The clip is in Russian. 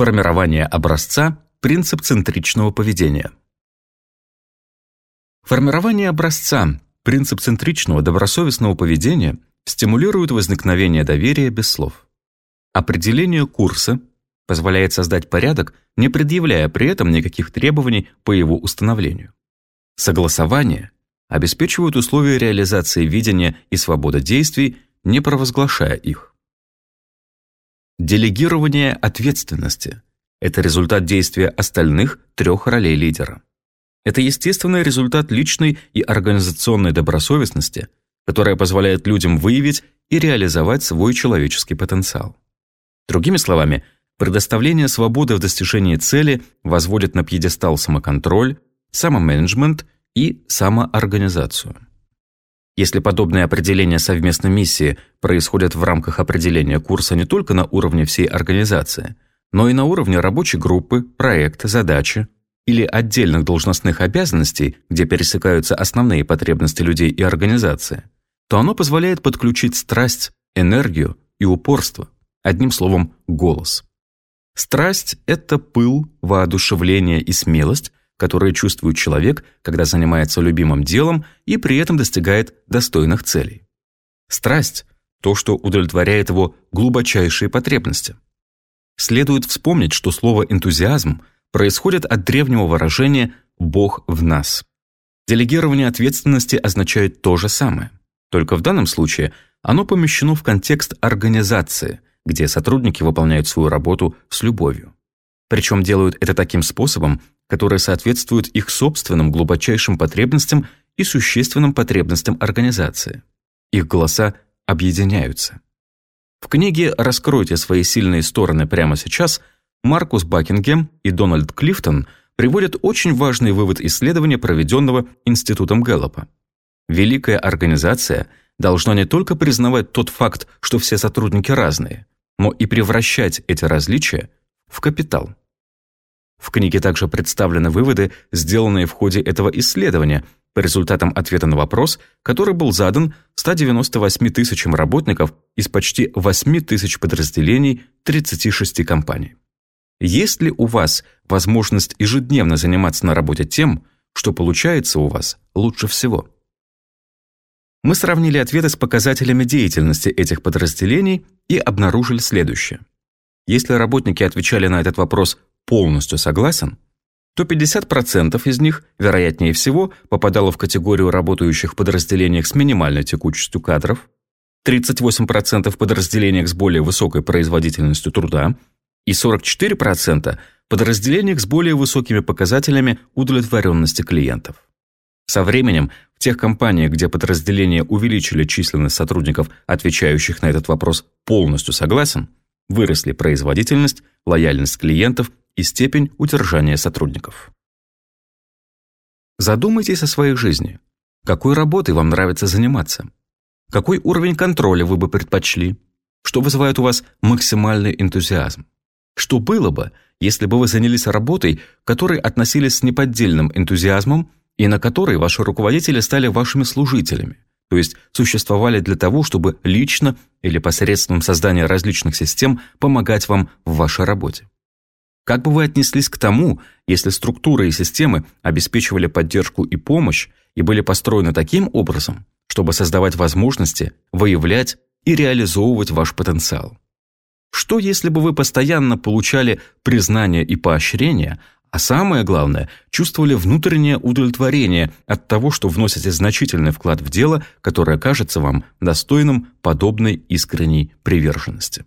Формирование образца – принцип центричного поведения. Формирование образца – принцип центричного добросовестного поведения стимулирует возникновение доверия без слов. Определение курса позволяет создать порядок, не предъявляя при этом никаких требований по его установлению. Согласование обеспечивает условия реализации видения и свободы действий, не провозглашая их. Делегирование ответственности – это результат действия остальных трех ролей лидера. Это естественный результат личной и организационной добросовестности, которая позволяет людям выявить и реализовать свой человеческий потенциал. Другими словами, предоставление свободы в достижении цели возводит на пьедестал самоконтроль, самоменеджмент и самоорганизацию. Если подобные определения совместной миссии происходят в рамках определения курса не только на уровне всей организации, но и на уровне рабочей группы, проекта, задачи или отдельных должностных обязанностей, где пересекаются основные потребности людей и организации, то оно позволяет подключить страсть, энергию и упорство, одним словом, голос. Страсть – это пыл, воодушевление и смелость, которые чувствует человек, когда занимается любимым делом и при этом достигает достойных целей. Страсть – то, что удовлетворяет его глубочайшие потребности. Следует вспомнить, что слово «энтузиазм» происходит от древнего выражения «Бог в нас». Делегирование ответственности означает то же самое, только в данном случае оно помещено в контекст организации, где сотрудники выполняют свою работу с любовью. Причем делают это таким способом, которые соответствуют их собственным глубочайшим потребностям и существенным потребностям организации. Их голоса объединяются. В книге «Раскройте свои сильные стороны прямо сейчас» Маркус Бакингем и Дональд Клифтон приводят очень важный вывод исследования, проведенного Институтом Гэллопа. Великая организация должна не только признавать тот факт, что все сотрудники разные, но и превращать эти различия в капитал. В книге также представлены выводы, сделанные в ходе этого исследования, по результатам ответа на вопрос, который был задан 198 тысячам работников из почти 8 тысяч подразделений 36 компаний. Есть ли у вас возможность ежедневно заниматься на работе тем, что получается у вас лучше всего? Мы сравнили ответы с показателями деятельности этих подразделений и обнаружили следующее. Если работники отвечали на этот вопрос полностью согласен, то 50% из них, вероятнее всего, попадало в категорию работающих в подразделениях с минимальной текучестью кадров, 38% в подразделениях с более высокой производительностью труда и 44% в подразделениях с более высокими показателями удовлетворенности клиентов. Со временем в тех компаниях, где подразделения увеличили численность сотрудников, отвечающих на этот вопрос «полностью согласен», выросли производительность, лояльность клиентов и степень удержания сотрудников. Задумайтесь о своей жизни. Какой работой вам нравится заниматься? Какой уровень контроля вы бы предпочли? Что вызывает у вас максимальный энтузиазм? Что было бы, если бы вы занялись работой, которой относились с неподдельным энтузиазмом и на которой ваши руководители стали вашими служителями, то есть существовали для того, чтобы лично или посредством создания различных систем помогать вам в вашей работе? Как бы вы отнеслись к тому, если структуры и системы обеспечивали поддержку и помощь и были построены таким образом, чтобы создавать возможности выявлять и реализовывать ваш потенциал? Что, если бы вы постоянно получали признание и поощрение, а самое главное, чувствовали внутреннее удовлетворение от того, что вносите значительный вклад в дело, которое кажется вам достойным подобной искренней приверженности?